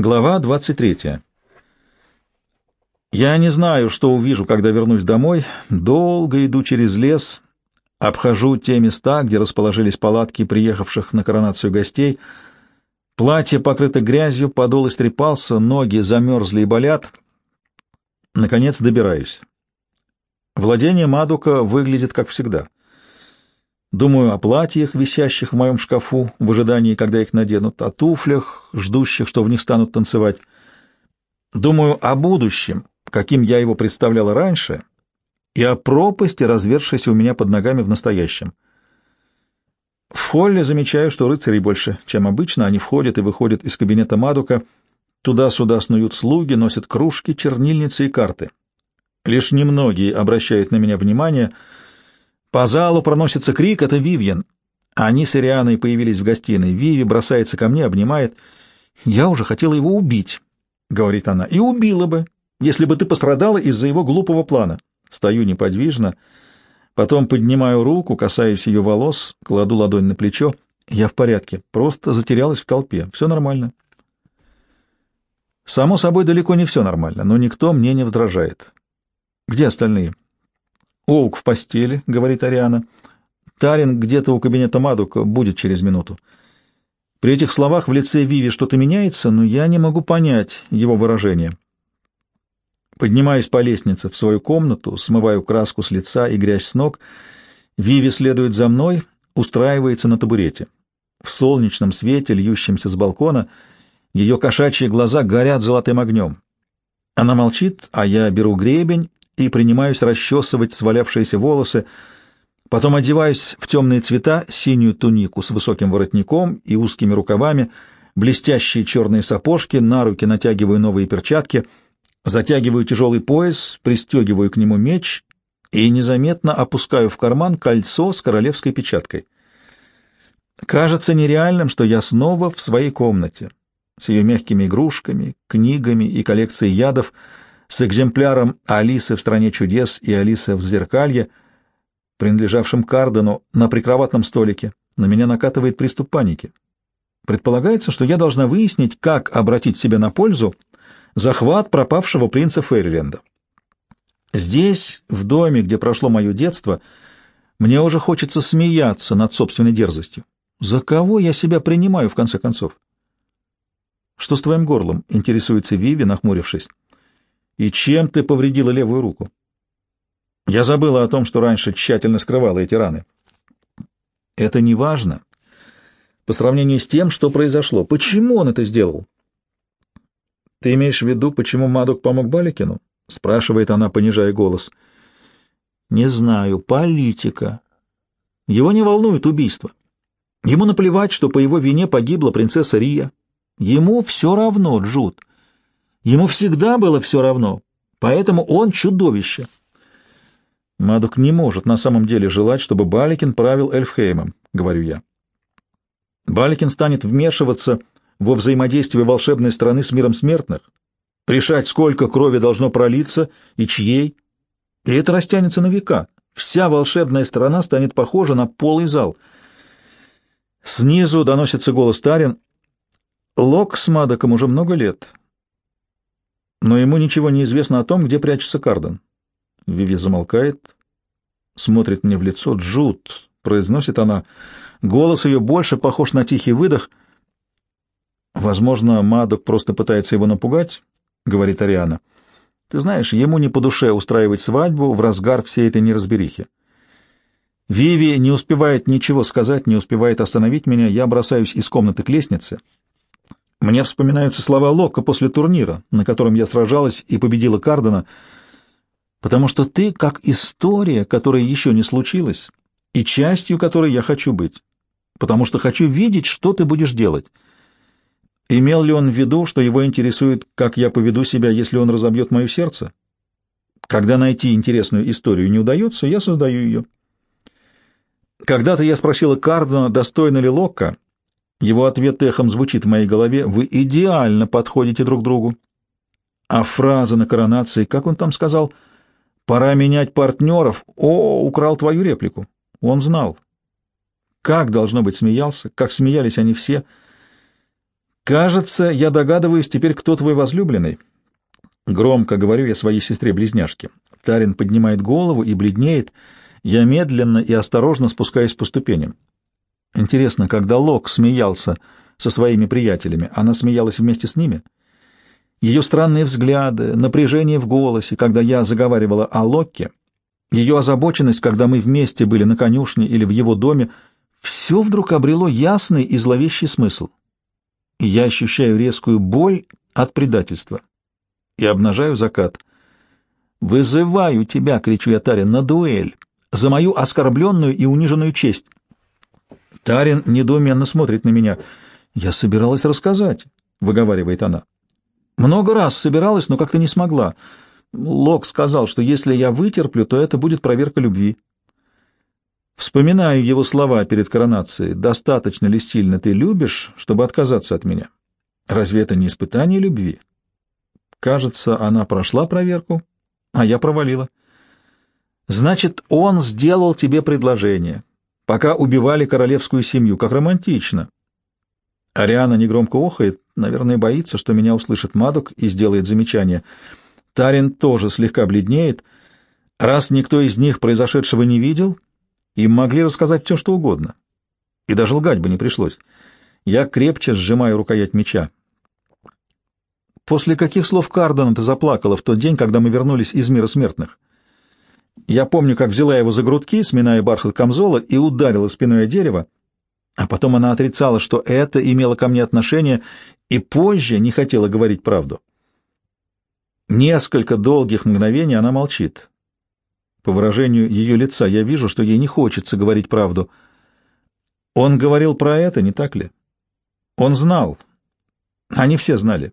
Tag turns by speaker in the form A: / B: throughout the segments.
A: Глава 23. Я не знаю, что увижу, когда вернусь домой. Долго иду через лес, обхожу те места, где расположились палатки приехавших на коронацию гостей. Платье покрыто грязью, подол истрепался, ноги замерзли и болят. Наконец добираюсь. Владение Мадука выглядит как всегда. Думаю о платьях, висящих в моем шкафу, в ожидании, когда их наденут, о туфлях, ждущих, что в них станут танцевать. Думаю о будущем, каким я его представляла раньше, и о пропасти, развершейся у меня под ногами в настоящем. В холле замечаю, что рыцарей больше, чем обычно. Они входят и выходят из кабинета Мадука. Туда-сюда снуют слуги, носят кружки, чернильницы и карты. Лишь немногие обращают на меня внимание — по залу проносится крик, это Вивьен. Они с Ирианой появились в гостиной. Виви бросается ко мне, обнимает. «Я уже хотела его убить», — говорит она, — «и убила бы, если бы ты пострадала из-за его глупого плана». Стою неподвижно, потом поднимаю руку, касаюсь ее волос, кладу ладонь на плечо. Я в порядке, просто затерялась в толпе. Все нормально. Само собой, далеко не все нормально, но никто мне не вздражает. Где остальные? «Оук в постели», — говорит Ариана. «Тарин где-то у кабинета Мадука будет через минуту». При этих словах в лице Виви что-то меняется, но я не могу понять его выражение. Поднимаюсь по лестнице в свою комнату, смываю краску с лица и грязь с ног. Виви следует за мной, устраивается на табурете. В солнечном свете, льющемся с балкона, ее кошачьи глаза горят золотым огнем. Она молчит, а я беру гребень и принимаюсь расчесывать свалявшиеся волосы, потом одеваюсь в темные цвета, синюю тунику с высоким воротником и узкими рукавами, блестящие черные сапожки, на руки натягиваю новые перчатки, затягиваю тяжелый пояс, пристегиваю к нему меч и незаметно опускаю в карман кольцо с королевской печаткой. Кажется нереальным, что я снова в своей комнате с ее мягкими игрушками, книгами и коллекцией ядов — с экземпляром Алисы в «Стране чудес» и Алисы в «Зеркалье», принадлежавшим Кардену, на прикроватном столике. На меня накатывает приступ паники. Предполагается, что я должна выяснить, как обратить себе на пользу захват пропавшего принца Фейрленда. Здесь, в доме, где прошло мое детство, мне уже хочется смеяться над собственной дерзостью. За кого я себя принимаю, в конце концов? — Что с твоим горлом? — интересуется Виви, нахмурившись. И чем ты повредила левую руку? Я забыла о том, что раньше тщательно скрывала эти раны. Это не важно по сравнению с тем, что произошло. Почему он это сделал? Ты имеешь в виду, почему Мадок помог Баликину? спрашивает она, понижая голос. Не знаю, политика. Его не волнует убийство. Ему наплевать, что по его вине погибла принцесса Рия. Ему все равно, Джуд. Ему всегда было все равно, поэтому он чудовище. Мадук не может на самом деле желать, чтобы Баликин правил Эльфхеймом, говорю я. Баликин станет вмешиваться во взаимодействие волшебной страны с миром смертных, решать, сколько крови должно пролиться и чьей. И это растянется на века. Вся волшебная страна станет похожа на полый зал. Снизу доносится голос Тарин. Лок с Мадоком уже много лет но ему ничего не известно о том, где прячется Карден. Виви замолкает, смотрит мне в лицо. «Джуд!» — произносит она. Голос ее больше похож на тихий выдох. «Возможно, Мадок просто пытается его напугать», — говорит Ариана. «Ты знаешь, ему не по душе устраивать свадьбу в разгар всей этой неразберихи. Виви не успевает ничего сказать, не успевает остановить меня. Я бросаюсь из комнаты к лестнице». Мне вспоминаются слова Лока после турнира, на котором я сражалась и победила Кардена, потому что ты как история, которая еще не случилась, и частью которой я хочу быть, потому что хочу видеть, что ты будешь делать. Имел ли он в виду, что его интересует, как я поведу себя, если он разобьет мое сердце? Когда найти интересную историю не удается, я создаю ее. Когда-то я спросила Кардена, достойна ли Локка, его ответ эхом звучит в моей голове. Вы идеально подходите друг другу. А фраза на коронации, как он там сказал? Пора менять партнеров. О, украл твою реплику. Он знал. Как, должно быть, смеялся, как смеялись они все. «Кажется, я догадываюсь теперь, кто твой возлюбленный». Громко говорю я своей сестре-близняшке. Тарин поднимает голову и бледнеет. Я медленно и осторожно спускаюсь по ступеням. Интересно, когда Лок смеялся со своими приятелями, она смеялась вместе с ними? Ее странные взгляды, напряжение в голосе, когда я заговаривала о Локке, ее озабоченность, когда мы вместе были на конюшне или в его доме, все вдруг обрело ясный и зловещий смысл. И я ощущаю резкую боль от предательства и обнажаю закат. «Вызываю тебя!» — кричу я Тарин, — «на дуэль! За мою оскорбленную и униженную честь!» Тарин недоуменно смотрит на меня. «Я собиралась рассказать», — выговаривает она. «Много раз собиралась, но как-то не смогла. Лок сказал, что если я вытерплю, то это будет проверка любви». Вспоминаю его слова перед коронацией. «Достаточно ли сильно ты любишь, чтобы отказаться от меня? Разве это не испытание любви?» Кажется, она прошла проверку, а я провалила. «Значит, он сделал тебе предложение, пока убивали королевскую семью. Как романтично!» Ариана негромко охает, наверное, боится, что меня услышит Мадок и сделает замечание. Тарин тоже слегка бледнеет. Раз никто из них произошедшего не видел, им могли рассказать все, что угодно. И даже лгать бы не пришлось. Я крепче сжимаю рукоять меча. После каких слов Кардена ты заплакала в тот день, когда мы вернулись из мира смертных? Я помню, как взяла его за грудки, сминая бархат камзола, и ударила спиной о дерево, а потом она отрицала, что это имело ко мне отношение, и позже не хотела говорить правду. Несколько долгих мгновений она молчит. По выражению ее лица я вижу, что ей не хочется говорить правду. Он говорил про это, не так ли? Он знал. Они все знали.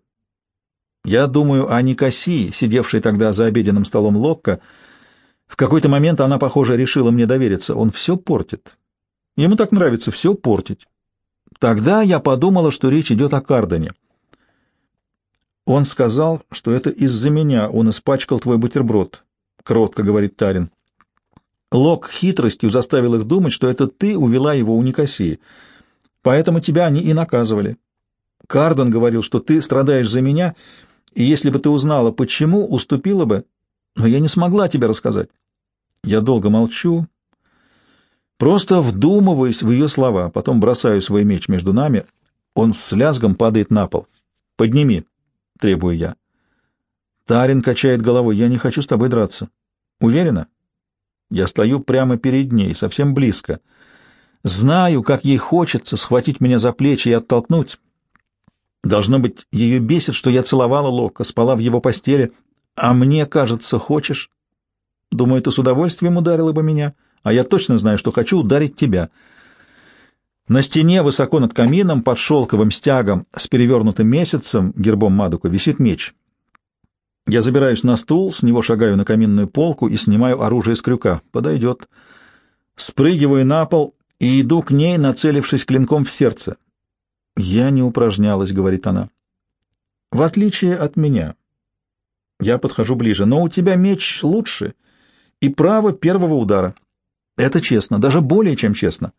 A: Я думаю о Никосии, сидевшей тогда за обеденным столом Локка. В какой-то момент она, похоже, решила мне довериться. Он все портит. Ему так нравится все портить. Тогда я подумала, что речь идет о Кардане. Он сказал, что это из-за меня он испачкал твой бутерброд, — кротко говорит Тарин. Лок хитростью заставил их думать, что это ты увела его у Никосии. Поэтому тебя они и наказывали. Карден говорил, что ты страдаешь за меня, и если бы ты узнала, почему, уступила бы, но я не смогла тебе рассказать. Я долго молчу, просто вдумываюсь в ее слова, потом бросаю свой меч между нами, он с лязгом падает на пол. «Подними», — требую я. Тарин качает головой, я не хочу с тобой драться. Уверена? Я стою прямо перед ней, совсем близко. Знаю, как ей хочется схватить меня за плечи и оттолкнуть. Должно быть, ее бесит, что я целовала Лока, спала в его постели, а мне, кажется, хочешь. Думаю, ты с удовольствием ударила бы меня, а я точно знаю, что хочу ударить тебя. На стене, высоко над камином, под шелковым стягом с перевернутым месяцем, гербом Мадука, висит меч. Я забираюсь на стул, с него шагаю на каминную полку и снимаю оружие с крюка. Подойдет. Спрыгиваю на пол и иду к ней, нацелившись клинком в сердце. «Я не упражнялась», — говорит она. «В отличие от меня. Я подхожу ближе, но у тебя меч лучше и право первого удара. Это честно, даже более чем честно».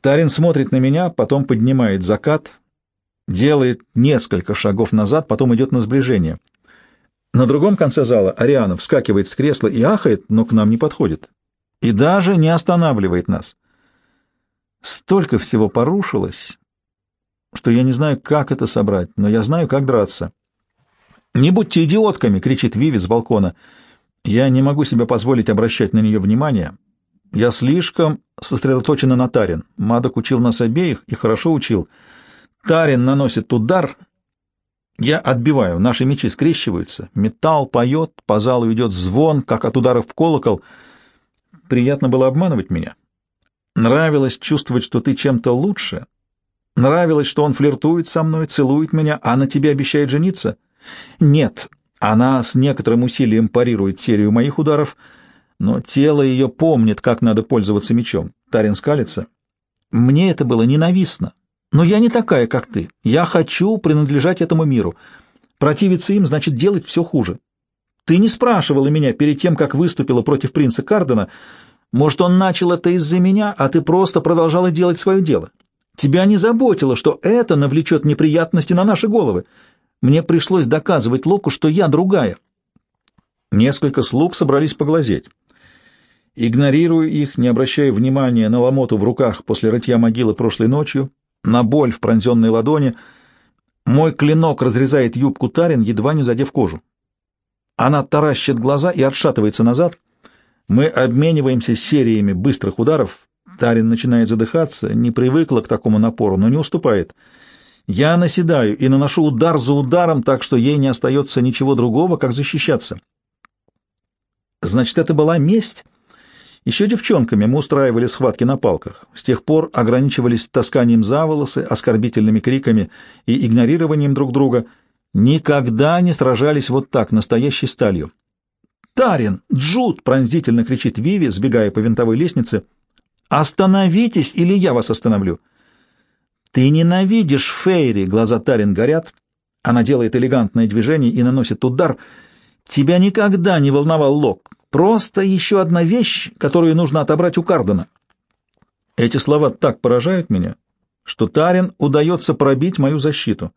A: Тарин смотрит на меня, потом поднимает закат, делает несколько шагов назад, потом идет на сближение. На другом конце зала Ариана вскакивает с кресла и ахает, но к нам не подходит. И даже не останавливает нас. Столько всего порушилось, что я не знаю, как это собрать, но я знаю, как драться. «Не будьте идиотками!» — кричит Виви с балкона. Я не могу себе позволить обращать на нее внимание. Я слишком сосредоточена на Тарин. Мадок учил нас обеих и хорошо учил. Тарин наносит удар. Я отбиваю, наши мечи скрещиваются. Металл поет, по залу идет звон, как от ударов в колокол. Приятно было обманывать меня. Нравилось чувствовать, что ты чем-то лучше, Нравилось, что он флиртует со мной, целует меня, а на тебе обещает жениться? Нет, она с некоторым усилием парирует серию моих ударов, но тело ее помнит, как надо пользоваться мечом. Тарин скалится. Мне это было ненавистно. Но я не такая, как ты. Я хочу принадлежать этому миру. Противиться им значит делать все хуже. Ты не спрашивала меня перед тем, как выступила против принца Кардена. Может, он начал это из-за меня, а ты просто продолжала делать свое дело. Тебя не заботило, что это навлечет неприятности на наши головы. Мне пришлось доказывать Локу, что я другая. Несколько слуг собрались поглазеть. Игнорируя их, не обращая внимания на ломоту в руках после рытья могилы прошлой ночью, на боль в пронзенной ладони, мой клинок разрезает юбку Тарин, едва не задев кожу. Она таращит глаза и отшатывается назад. Мы обмениваемся сериями быстрых ударов. Тарин начинает задыхаться, не привыкла к такому напору, но не уступает. Я наседаю и наношу удар за ударом, так что ей не остается ничего другого, как защищаться. Значит, это была месть? Еще девчонками мы устраивали схватки на палках. С тех пор ограничивались тасканием за волосы, оскорбительными криками и игнорированием друг друга. Никогда не сражались вот так, настоящей сталью. «Тарин! Джуд!» — пронзительно кричит Виви, сбегая по винтовой лестнице. «Остановитесь, или я вас остановлю!» «Ты ненавидишь Фейри!» — глаза Тарин горят. Она делает элегантное движение и наносит удар. «Тебя никогда не волновал Лок. Просто еще одна вещь, которую нужно отобрать у Кардена. Эти слова так поражают меня, что Тарин удается пробить мою защиту.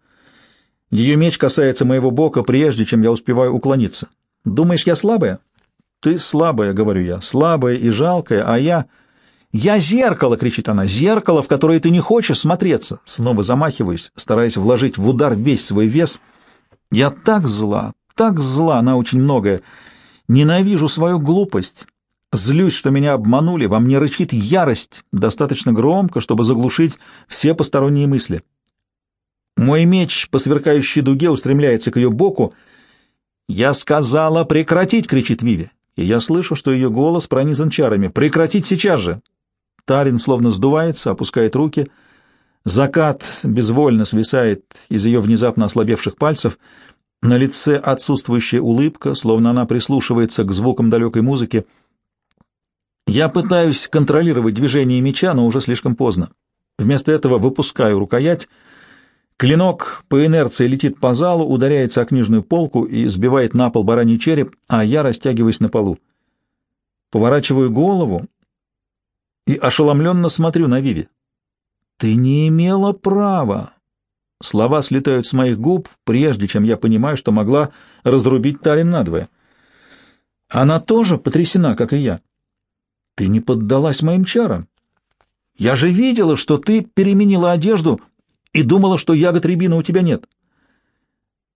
A: Ее меч касается моего бока, прежде чем я успеваю уклониться. Думаешь, я слабая? Ты слабая, говорю я, слабая и жалкая, а я... «Я зеркало!» — кричит она. «Зеркало, в которое ты не хочешь смотреться!» Снова замахиваюсь, стараясь вложить в удар весь свой вес. «Я так зла, так зла на очень многое. Ненавижу свою глупость. Злюсь, что меня обманули, во мне рычит ярость, достаточно громко, чтобы заглушить все посторонние мысли. Мой меч по сверкающей дуге устремляется к ее боку. «Я сказала прекратить!» — кричит Виви. И я слышу, что ее голос пронизан чарами. «Прекратить сейчас же!» Тарин словно сдувается, опускает руки. Закат безвольно свисает из ее внезапно ослабевших пальцев — на лице отсутствующая улыбка, словно она прислушивается к звукам далекой музыки. Я пытаюсь контролировать движение меча, но уже слишком поздно. Вместо этого выпускаю рукоять. Клинок по инерции летит по залу, ударяется о книжную полку и сбивает на пол бараний череп, а я растягиваюсь на полу. Поворачиваю голову и ошеломленно смотрю на Виви. «Ты не имела права!» Слова слетают с моих губ, прежде чем я понимаю, что могла разрубить Тарин надвое. Она тоже потрясена, как и я. Ты не поддалась моим чарам. Я же видела, что ты переменила одежду и думала, что ягод рябины у тебя нет.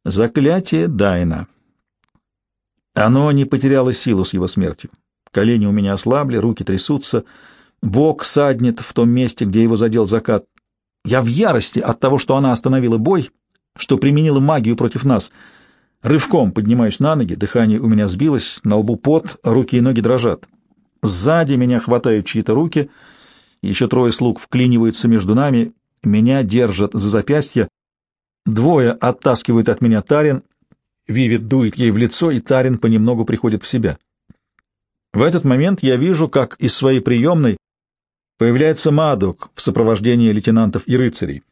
A: Заклятие Дайна. Оно не потеряло силу с его смертью. Колени у меня ослабли, руки трясутся, бок саднет в том месте, где его задел закат. Я в ярости от того, что она остановила бой, что применила магию против нас. Рывком поднимаюсь на ноги, дыхание у меня сбилось, на лбу пот, руки и ноги дрожат. Сзади меня хватают чьи-то руки, еще трое слуг вклиниваются между нами, меня держат за запястье. Двое оттаскивают от меня Тарин, Вивит дует ей в лицо, и Тарин понемногу приходит в себя. В этот момент я вижу, как из своей приемной Появляется Мадок в сопровождении лейтенантов и рыцарей.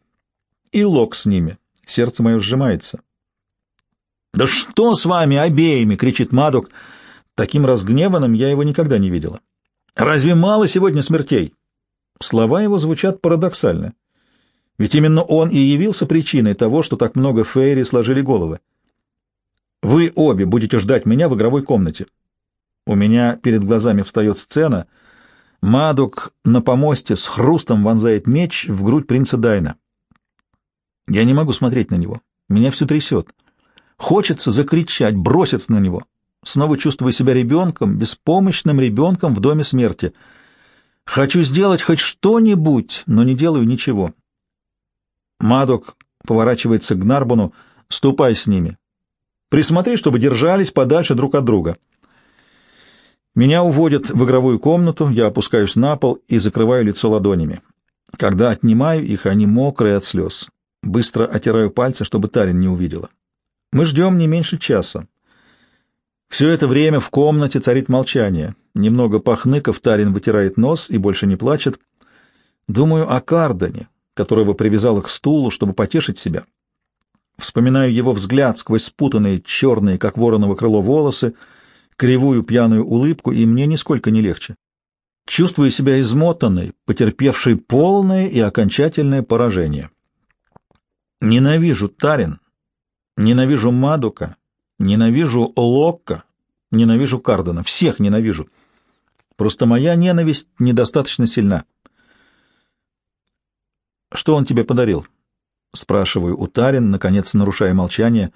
A: И Лок с ними. Сердце мое сжимается. «Да что с вами обеими?» — кричит Мадок. Таким разгневанным я его никогда не видела. «Разве мало сегодня смертей?» Слова его звучат парадоксально. Ведь именно он и явился причиной того, что так много фейри сложили головы. «Вы обе будете ждать меня в игровой комнате». У меня перед глазами встает сцена — Мадук на помосте с хрустом вонзает меч в грудь принца Дайна. Я не могу смотреть на него. Меня все трясет. Хочется закричать, броситься на него. Снова чувствую себя ребенком, беспомощным ребенком в доме смерти. Хочу сделать хоть что-нибудь, но не делаю ничего. Мадок поворачивается к Гнарбону. «Ступай с ними. Присмотри, чтобы держались подальше друг от друга». Меня уводят в игровую комнату, я опускаюсь на пол и закрываю лицо ладонями. Когда отнимаю их, они мокрые от слез. Быстро отираю пальцы, чтобы Тарин не увидела. Мы ждем не меньше часа. Все это время в комнате царит молчание. Немного похныков, Тарин вытирает нос и больше не плачет. Думаю о Кардане, которого привязала к стулу, чтобы потешить себя. Вспоминаю его взгляд сквозь спутанные черные, как вороново крыло, волосы — кривую пьяную улыбку, и мне нисколько не легче. Чувствую себя измотанной, потерпевшей полное и окончательное поражение. Ненавижу Тарин, ненавижу Мадука, ненавижу Локка, ненавижу Кардена, всех ненавижу. Просто моя ненависть недостаточно сильна. Что он тебе подарил? Спрашиваю у Тарин, наконец нарушая молчание.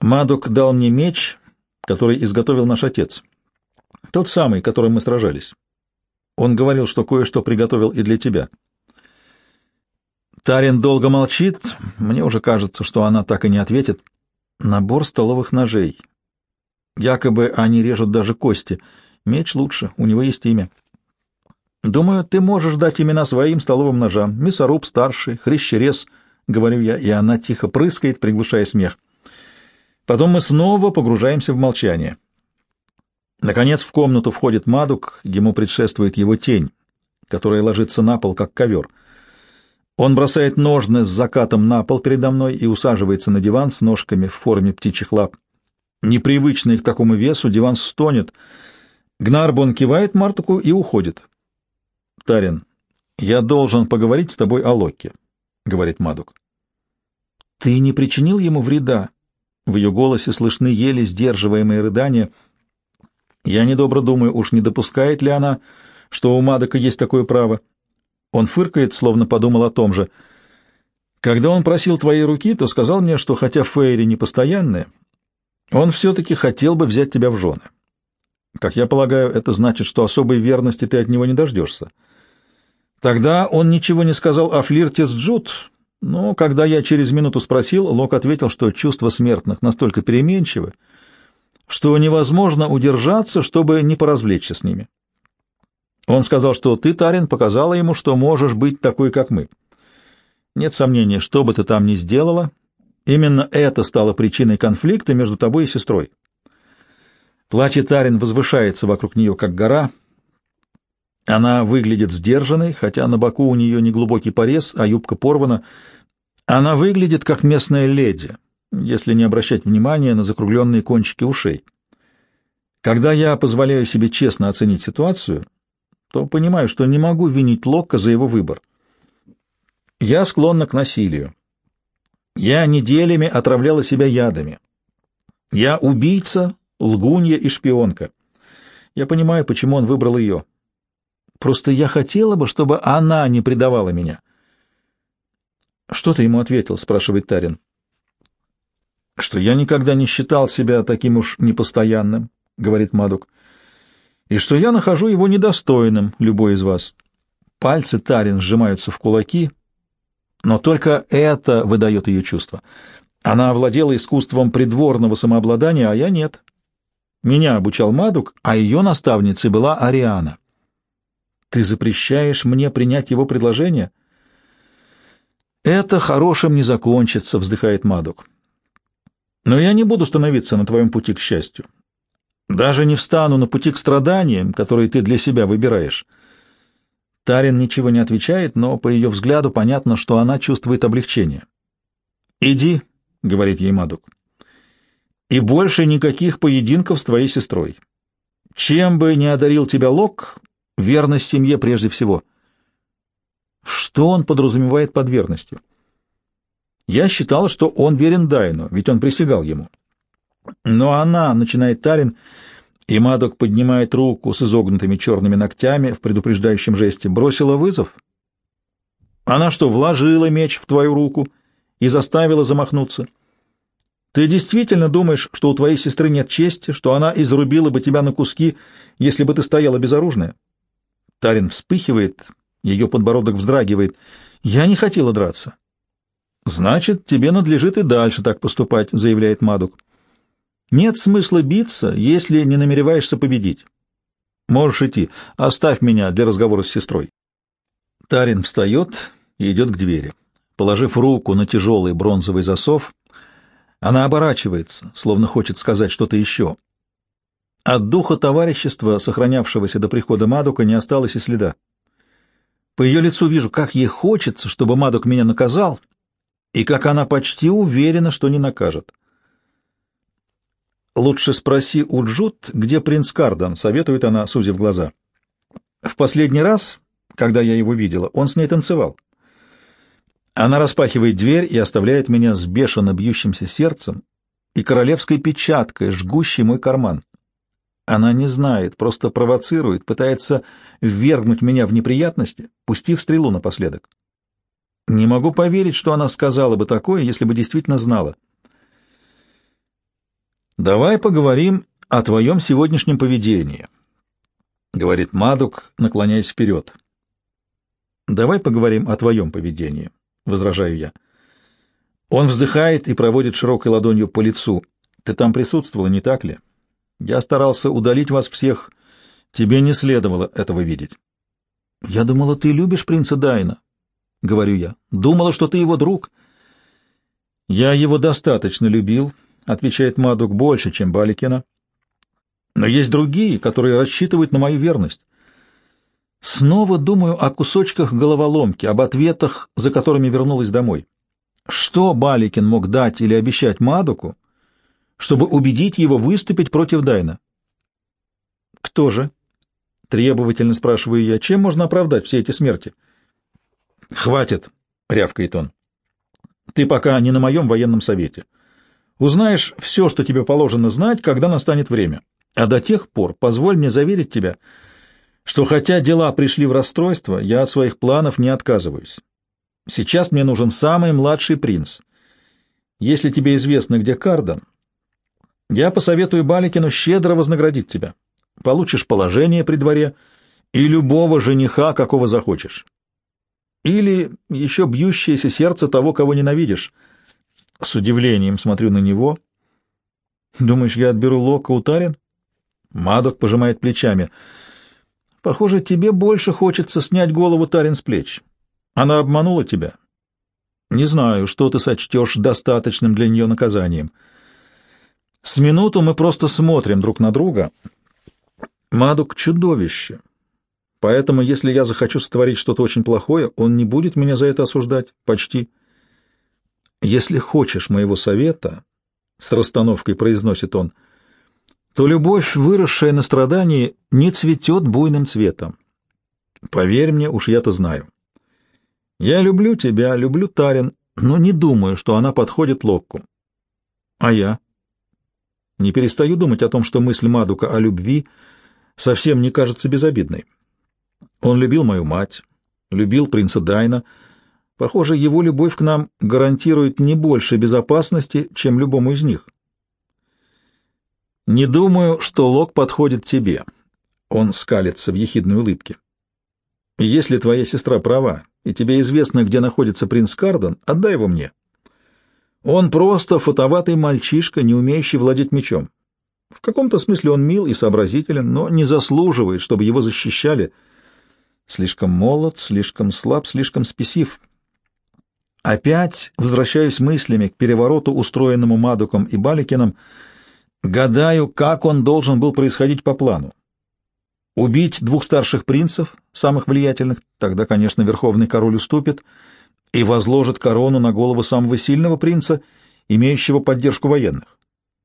A: Мадук дал мне меч, который изготовил наш отец. Тот самый, которым мы сражались. Он говорил, что кое-что приготовил и для тебя. Тарин долго молчит. Мне уже кажется, что она так и не ответит. Набор столовых ножей. Якобы они режут даже кости. Меч лучше, у него есть имя. Думаю, ты можешь дать имена своим столовым ножам. Мясоруб старший, хрящерез, — говорю я, и она тихо прыскает, приглушая смех. Потом мы снова погружаемся в молчание. Наконец в комнату входит Мадук, ему предшествует его тень, которая ложится на пол, как ковер. Он бросает ножны с закатом на пол передо мной и усаживается на диван с ножками в форме птичьих лап. Непривычный к такому весу, диван стонет. Гнарбон кивает Мартуку и уходит. — Тарин, я должен поговорить с тобой о Локе, — говорит Мадук. — Ты не причинил ему вреда? В ее голосе слышны еле сдерживаемые рыдания. Я недобро думаю, уж не допускает ли она, что у Мадока есть такое право. Он фыркает, словно подумал о том же. Когда он просил твоей руки, то сказал мне, что хотя Фейри не постоянные, он все-таки хотел бы взять тебя в жены. Как я полагаю, это значит, что особой верности ты от него не дождешься. Тогда он ничего не сказал о флирте с Джуд, но когда я через минуту спросил, Лок ответил, что чувства смертных настолько переменчивы, что невозможно удержаться, чтобы не поразвлечься с ними. Он сказал, что ты, Тарин, показала ему, что можешь быть такой, как мы. Нет сомнения, что бы ты там ни сделала, именно это стало причиной конфликта между тобой и сестрой. Платье Тарин возвышается вокруг нее, как гора. Она выглядит сдержанной, хотя на боку у нее не глубокий порез, а юбка порвана. Она выглядит как местная леди, если не обращать внимания на закругленные кончики ушей. Когда я позволяю себе честно оценить ситуацию, то понимаю, что не могу винить Локка за его выбор. Я склонна к насилию. Я неделями отравляла себя ядами. Я убийца, лгунья и шпионка. Я понимаю, почему он выбрал ее. Просто я хотела бы, чтобы она не предавала меня. — Что ты ему ответил? — спрашивает Тарин. — Что я никогда не считал себя таким уж непостоянным, — говорит Мадук, — и что я нахожу его недостойным, любой из вас. Пальцы Тарин сжимаются в кулаки, но только это выдает ее чувство. Она овладела искусством придворного самообладания, а я нет. Меня обучал Мадук, а ее наставницей была Ариана. Ты запрещаешь мне принять его предложение? Это хорошим не закончится, вздыхает Мадук. Но я не буду становиться на твоем пути к счастью. Даже не встану на пути к страданиям, которые ты для себя выбираешь. Тарин ничего не отвечает, но по ее взгляду понятно, что она чувствует облегчение. «Иди», — говорит ей Мадук, — «и больше никаких поединков с твоей сестрой. Чем бы ни одарил тебя Лок, верность семье прежде всего». Что он подразумевает под верностью? Я считал, что он верен Дайну, ведь он присягал ему. Но она, начинает Тарин, и Мадок поднимает руку с изогнутыми черными ногтями в предупреждающем жесте, бросила вызов. Она что, вложила меч в твою руку и заставила замахнуться? Ты действительно думаешь, что у твоей сестры нет чести, что она изрубила бы тебя на куски, если бы ты стояла безоружная? Тарин вспыхивает, ее подбородок вздрагивает. Я не хотела драться. Значит, тебе надлежит и дальше так поступать, заявляет Мадук. Нет смысла биться, если не намереваешься победить. Можешь идти. Оставь меня для разговора с сестрой. Тарин встает и идет к двери. Положив руку на тяжелый бронзовый засов, она оборачивается, словно хочет сказать что-то еще. От духа товарищества, сохранявшегося до прихода Мадука, не осталось и следа. По ее лицу вижу, как ей хочется, чтобы Мадук меня наказал, и как она почти уверена, что не накажет. «Лучше спроси у Джут, где принц Кардан», — советует она, сузив глаза. В последний раз, когда я его видела, он с ней танцевал. Она распахивает дверь и оставляет меня с бешено бьющимся сердцем и королевской печаткой, жгущей мой карман. Она не знает, просто провоцирует, пытается ввергнуть меня в неприятности, пустив стрелу напоследок. Не могу поверить, что она сказала бы такое, если бы действительно знала. «Давай поговорим о твоем сегодняшнем поведении», — говорит Мадук, наклоняясь вперед. «Давай поговорим о твоем поведении», — возражаю я. Он вздыхает и проводит широкой ладонью по лицу. «Ты там присутствовала, не так ли?» Я старался удалить вас всех. Тебе не следовало этого видеть. — Я думала, ты любишь принца Дайна, — говорю я. — Думала, что ты его друг. — Я его достаточно любил, — отвечает Мадук, — больше, чем Баликина. Но есть другие, которые рассчитывают на мою верность. Снова думаю о кусочках головоломки, об ответах, за которыми вернулась домой. Что Баликин мог дать или обещать Мадуку, чтобы убедить его выступить против Дайна. «Кто же?» — требовательно спрашиваю я. «Чем можно оправдать все эти смерти?» «Хватит!» — рявкает он. «Ты пока не на моем военном совете. Узнаешь все, что тебе положено знать, когда настанет время. А до тех пор позволь мне заверить тебя, что хотя дела пришли в расстройство, я от своих планов не отказываюсь. Сейчас мне нужен самый младший принц. Если тебе известно, где Кардан, я посоветую Баликину щедро вознаградить тебя. Получишь положение при дворе и любого жениха, какого захочешь. Или еще бьющееся сердце того, кого ненавидишь. С удивлением смотрю на него. Думаешь, я отберу Лока у Тарин? Мадок пожимает плечами. Похоже, тебе больше хочется снять голову Тарин с плеч. Она обманула тебя. Не знаю, что ты сочтешь достаточным для нее наказанием. — с минуту мы просто смотрим друг на друга. Мадук — чудовище. Поэтому, если я захочу сотворить что-то очень плохое, он не будет меня за это осуждать. Почти. Если хочешь моего совета, — с расстановкой произносит он, — то любовь, выросшая на страдании, не цветет буйным цветом. Поверь мне, уж я-то знаю. Я люблю тебя, люблю Тарин, но не думаю, что она подходит Локку. А я? Не перестаю думать о том, что мысль Мадука о любви совсем не кажется безобидной. Он любил мою мать, любил принца Дайна. Похоже, его любовь к нам гарантирует не больше безопасности, чем любому из них. Не думаю, что Лок подходит тебе. Он скалится в ехидной улыбке. Если твоя сестра права, и тебе известно, где находится принц Кардон, отдай его мне. Он просто фотоватый мальчишка, не умеющий владеть мечом. В каком-то смысле он мил и сообразителен, но не заслуживает, чтобы его защищали. Слишком молод, слишком слаб, слишком спесив. Опять возвращаюсь мыслями к перевороту, устроенному Мадуком и Баликином, гадаю, как он должен был происходить по плану. Убить двух старших принцев, самых влиятельных, тогда, конечно, верховный король уступит — и возложит корону на голову самого сильного принца, имеющего поддержку военных.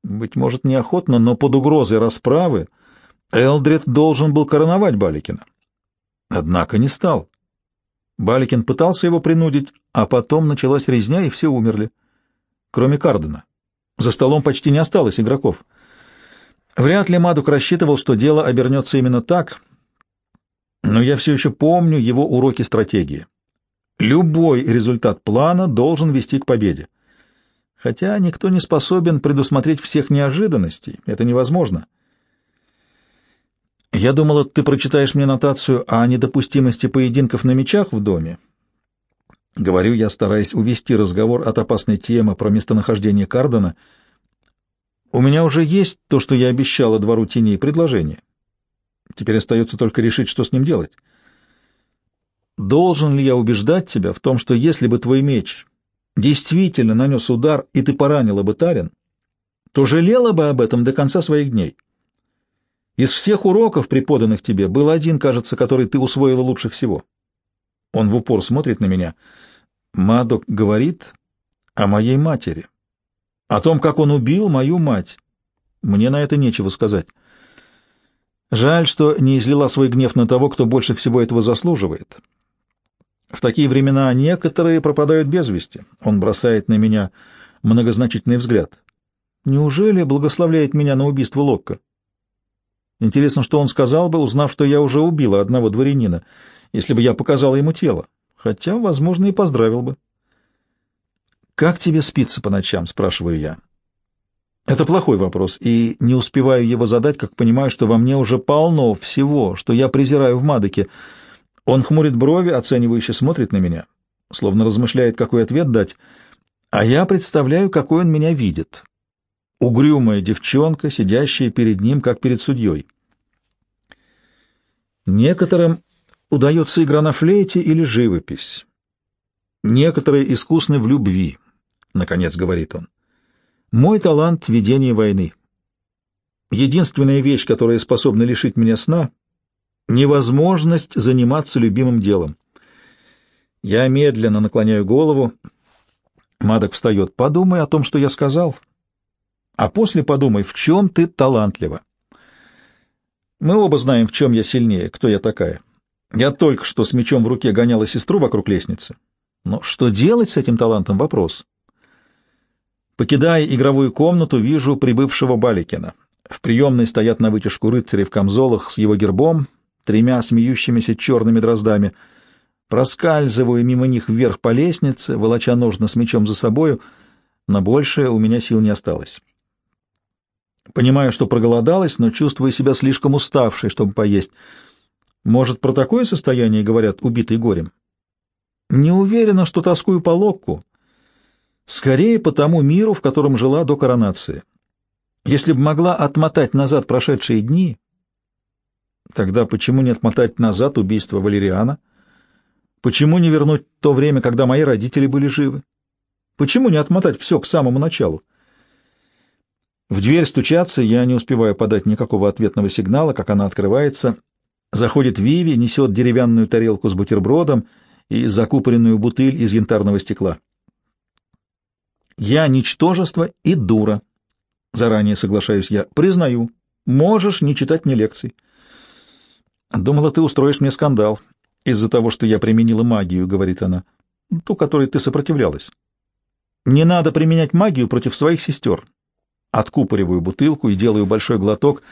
A: Быть может, неохотно, но под угрозой расправы Элдред должен был короновать Баликина. Однако не стал. Баликин пытался его принудить, а потом началась резня, и все умерли, кроме Кардена. За столом почти не осталось игроков. Вряд ли Мадук рассчитывал, что дело обернется именно так, но я все еще помню его уроки стратегии. Любой результат плана должен вести к победе. Хотя никто не способен предусмотреть всех неожиданностей, это невозможно. Я думала, ты прочитаешь мне нотацию о недопустимости поединков на мечах в доме. Говорю я, стараясь увести разговор от опасной темы про местонахождение Кардена. У меня уже есть то, что я обещала двору теней, предложение. Теперь остается только решить, что с ним делать. Должен ли я убеждать тебя в том, что если бы твой меч действительно нанес удар, и ты поранила бы Тарин, то жалела бы об этом до конца своих дней? Из всех уроков, преподанных тебе, был один, кажется, который ты усвоила лучше всего. Он в упор смотрит на меня. Мадок говорит о моей матери, о том, как он убил мою мать. Мне на это нечего сказать. Жаль, что не излила свой гнев на того, кто больше всего этого заслуживает. В такие времена некоторые пропадают без вести. Он бросает на меня многозначительный взгляд. Неужели благословляет меня на убийство Локка? Интересно, что он сказал бы, узнав, что я уже убила одного дворянина, если бы я показала ему тело. Хотя, возможно, и поздравил бы. «Как тебе спится по ночам?» — спрашиваю я. Это плохой вопрос, и не успеваю его задать, как понимаю, что во мне уже полно всего, что я презираю в Мадоке. Он хмурит брови, оценивающе смотрит на меня, словно размышляет, какой ответ дать, а я представляю, какой он меня видит. Угрюмая девчонка, сидящая перед ним, как перед судьей. Некоторым удается игра на флейте или живопись. Некоторые искусны в любви, — наконец говорит он. Мой талант — ведение войны. Единственная вещь, которая способна лишить меня сна — невозможность заниматься любимым делом. Я медленно наклоняю голову. Мадок встает. Подумай о том, что я сказал. А после подумай, в чем ты талантлива. Мы оба знаем, в чем я сильнее, кто я такая. Я только что с мечом в руке гоняла сестру вокруг лестницы. Но что делать с этим талантом — вопрос. Покидая игровую комнату, вижу прибывшего Баликина. В приемной стоят на вытяжку рыцари в камзолах с его гербом, тремя смеющимися черными дроздами. Проскальзываю мимо них вверх по лестнице, волоча ножно с мечом за собою, на большее у меня сил не осталось. Понимаю, что проголодалась, но чувствую себя слишком уставшей, чтобы поесть. Может, про такое состояние говорят, убитый горем? Не уверена, что тоскую по Локку. Скорее по тому миру, в котором жила до коронации. Если бы могла отмотать назад прошедшие дни, тогда почему не отмотать назад убийство Валериана? Почему не вернуть то время, когда мои родители были живы? Почему не отмотать все к самому началу? В дверь стучаться, я не успеваю подать никакого ответного сигнала, как она открывается. Заходит Виви, несет деревянную тарелку с бутербродом и закупоренную бутыль из янтарного стекла. Я ничтожество и дура. Заранее соглашаюсь я. Признаю. Можешь не читать мне лекций. Думала, ты устроишь мне скандал из-за того, что я применила магию, говорит она. Ту, которой ты сопротивлялась. Не надо применять магию против своих сестер. Откупориваю бутылку и делаю большой глоток.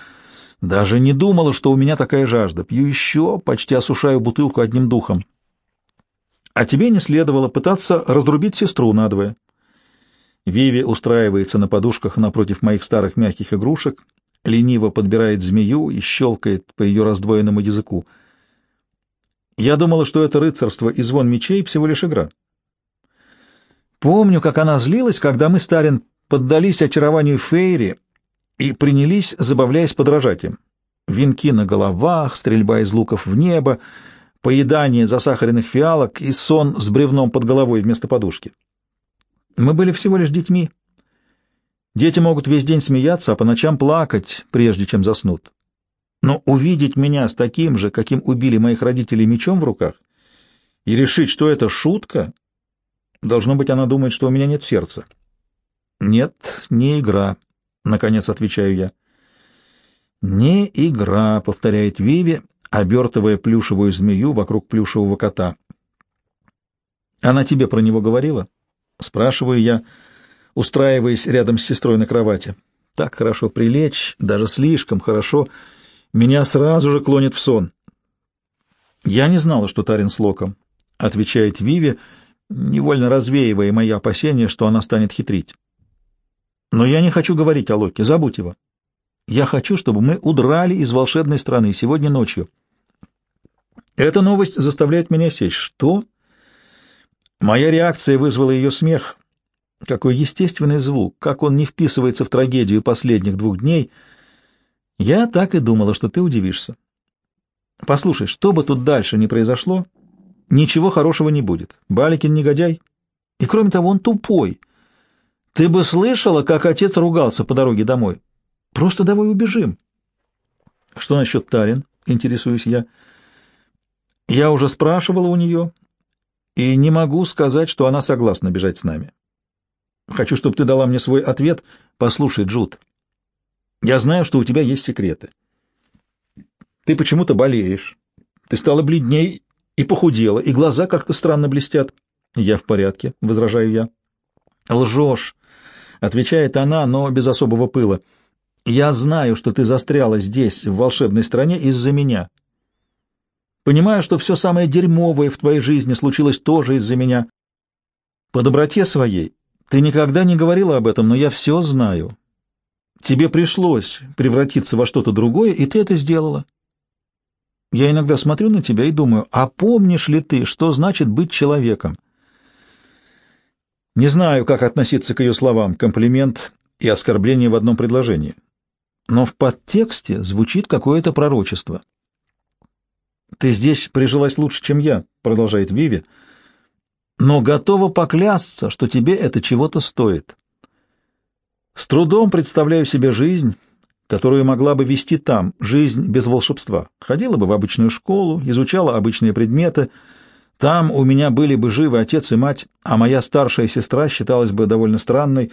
A: Даже не думала, что у меня такая жажда. Пью еще, почти осушаю бутылку одним духом. А тебе не следовало пытаться разрубить сестру надвое. Виви устраивается на подушках напротив моих старых мягких игрушек, лениво подбирает змею и щелкает по ее раздвоенному языку. Я думала, что это рыцарство и звон мечей всего лишь игра. Помню, как она злилась, когда мы, Старин, поддались очарованию Фейри и принялись, забавляясь подражать Венки на головах, стрельба из луков в небо, поедание засахаренных фиалок и сон с бревном под головой вместо подушки. Мы были всего лишь детьми. Дети могут весь день смеяться, а по ночам плакать, прежде чем заснут. Но увидеть меня с таким же, каким убили моих родителей мечом в руках, и решить, что это шутка, должно быть, она думает, что у меня нет сердца. Нет, не игра, наконец отвечаю я. Не игра, повторяет Виви, обертывая плюшевую змею вокруг плюшевого кота. Она тебе про него говорила? Спрашиваю я, устраиваясь рядом с сестрой на кровати. Так хорошо прилечь, даже слишком хорошо. Меня сразу же клонит в сон. Я не знала, что Тарин с Локом, — отвечает Виви, невольно развеивая мои опасения, что она станет хитрить. Но я не хочу говорить о Локе, забудь его. Я хочу, чтобы мы удрали из волшебной страны сегодня ночью. Эта новость заставляет меня сесть. Что? Моя реакция вызвала ее смех. Какой естественный звук, как он не вписывается в трагедию последних двух дней. Я так и думала, что ты удивишься. Послушай, что бы тут дальше ни произошло, ничего хорошего не будет. Баликин негодяй. И кроме того, он тупой. Ты бы слышала, как отец ругался по дороге домой. Просто давай убежим. Что насчет Тарин? Интересуюсь я. Я уже спрашивала у нее, и не могу сказать, что она согласна бежать с нами. Хочу, чтобы ты дала мне свой ответ. Послушай, Джуд, я знаю, что у тебя есть секреты. Ты почему-то болеешь. Ты стала бледней и похудела, и глаза как-то странно блестят. Я в порядке, — возражаю я. Лжешь, — отвечает она, но без особого пыла. Я знаю, что ты застряла здесь, в волшебной стране, из-за меня. Понимаю, что все самое дерьмовое в твоей жизни случилось тоже из-за меня. По доброте своей ты никогда не говорила об этом, но я все знаю. Тебе пришлось превратиться во что-то другое, и ты это сделала. Я иногда смотрю на тебя и думаю, а помнишь ли ты, что значит быть человеком? Не знаю, как относиться к ее словам, комплимент и оскорбление в одном предложении. Но в подтексте звучит какое-то пророчество. «Ты здесь прижилась лучше, чем я», — продолжает Виви, — «но готова поклясться, что тебе это чего-то стоит. С трудом представляю себе жизнь, которую могла бы вести там, жизнь без волшебства. Ходила бы в обычную школу, изучала обычные предметы. Там у меня были бы живы отец и мать, а моя старшая сестра считалась бы довольно странной.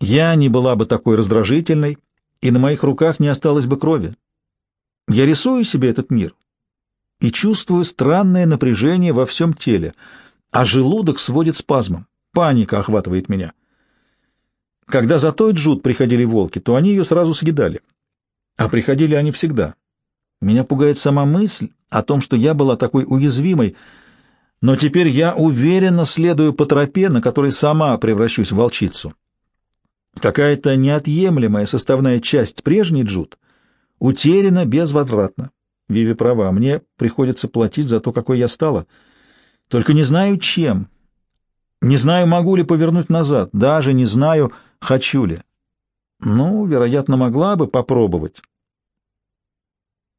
A: Я не была бы такой раздражительной, и на моих руках не осталось бы крови. Я рисую себе этот мир и чувствую странное напряжение во всем теле, а желудок сводит спазмом. Паника охватывает меня. Когда за той джут приходили волки, то они ее сразу съедали. А приходили они всегда. Меня пугает сама мысль о том, что я была такой уязвимой, но теперь я уверенно следую по тропе, на которой сама превращусь в волчицу. Какая-то неотъемлемая составная часть прежней джут утеряна безвозвратно. Виви права, мне приходится платить за то, какой я стала. Только не знаю, чем. Не знаю, могу ли повернуть назад, даже не знаю, хочу ли. Ну, вероятно, могла бы попробовать.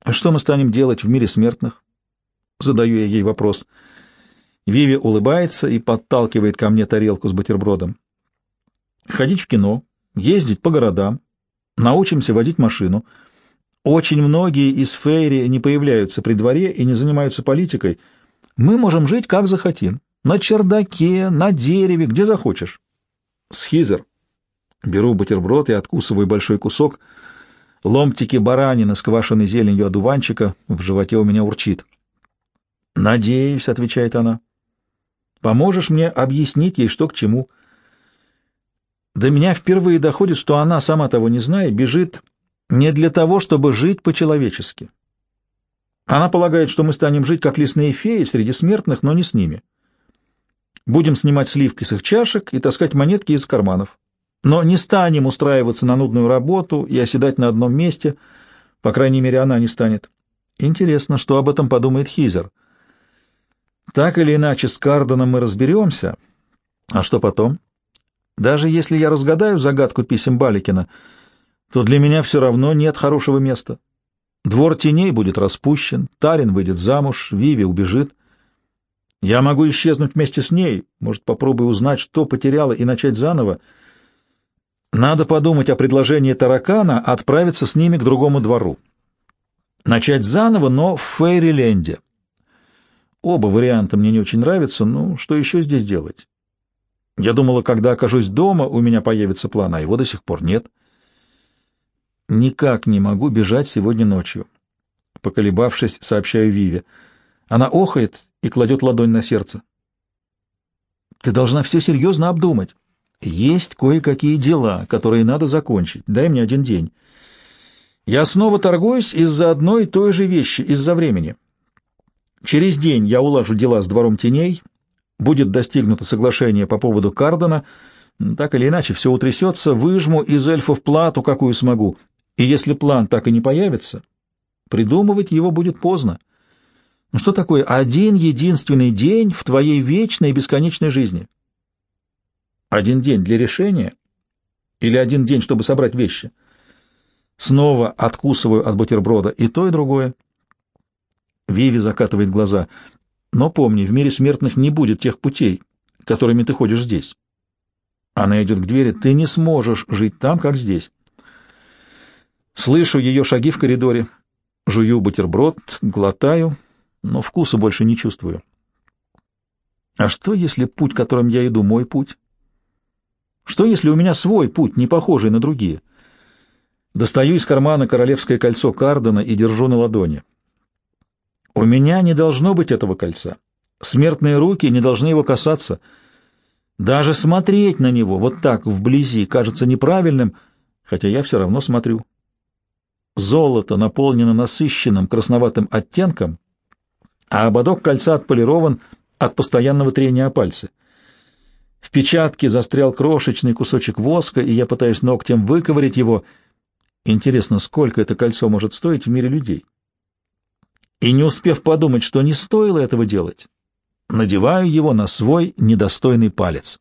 A: А что мы станем делать в мире смертных? Задаю я ей вопрос. Виви улыбается и подталкивает ко мне тарелку с бутербродом. Ходить в кино, ездить по городам, научимся водить машину. Очень многие из Фейри не появляются при дворе и не занимаются политикой. Мы можем жить, как захотим. На чердаке, на дереве, где захочешь. Схизер. Беру бутерброд и откусываю большой кусок. Ломтики баранины с квашеной зеленью одуванчика в животе у меня урчит. «Надеюсь», — отвечает она. «Поможешь мне объяснить ей, что к чему?» До меня впервые доходит, что она, сама того не зная, бежит не для того, чтобы жить по-человечески. Она полагает, что мы станем жить как лесные феи среди смертных, но не с ними. Будем снимать сливки с их чашек и таскать монетки из карманов. Но не станем устраиваться на нудную работу и оседать на одном месте, по крайней мере, она не станет. Интересно, что об этом подумает Хизер. Так или иначе, с Карденом мы разберемся. А что потом? Даже если я разгадаю загадку писем Баликина, то для меня все равно нет хорошего места. Двор теней будет распущен, Тарин выйдет замуж, Виви убежит — я могу исчезнуть вместе с ней, может, попробую узнать, что потеряла, и начать заново. Надо подумать о предложении таракана отправиться с ними к другому двору. Начать заново, но в Фейриленде. Оба варианта мне не очень нравятся, ну, что еще здесь делать? Я думала, когда окажусь дома, у меня появится план, а его до сих пор нет. Никак не могу бежать сегодня ночью. Поколебавшись, сообщаю Виве. Она охает и кладет ладонь на сердце. Ты должна все серьезно обдумать. Есть кое-какие дела, которые надо закончить. Дай мне один день. Я снова торгуюсь из-за одной и той же вещи, из-за времени. Через день я улажу дела с двором теней, будет достигнуто соглашение по поводу Кардена, так или иначе все утрясется, выжму из эльфов плату, какую смогу, и если план так и не появится, придумывать его будет поздно. Ну что такое один единственный день в твоей вечной и бесконечной жизни? Один день для решения или один день, чтобы собрать вещи? Снова откусываю от бутерброда и то, и другое. Виви закатывает глаза. Но помни, в мире смертных не будет тех путей, которыми ты ходишь здесь. Она идет к двери. Ты не сможешь жить там, как здесь. Слышу ее шаги в коридоре. Жую бутерброд, глотаю но вкуса больше не чувствую. А что, если путь, которым я иду, мой путь? Что, если у меня свой путь, не похожий на другие? Достаю из кармана королевское кольцо Кардена и держу на ладони. У меня не должно быть этого кольца. Смертные руки не должны его касаться. Даже смотреть на него вот так вблизи кажется неправильным, хотя я все равно смотрю. Золото наполнено насыщенным красноватым оттенком, а ободок кольца отполирован от постоянного трения о пальцы. В печатке застрял крошечный кусочек воска, и я пытаюсь ногтем выковырять его. Интересно, сколько это кольцо может стоить в мире людей? И не успев подумать, что не стоило этого делать, надеваю его на свой недостойный палец.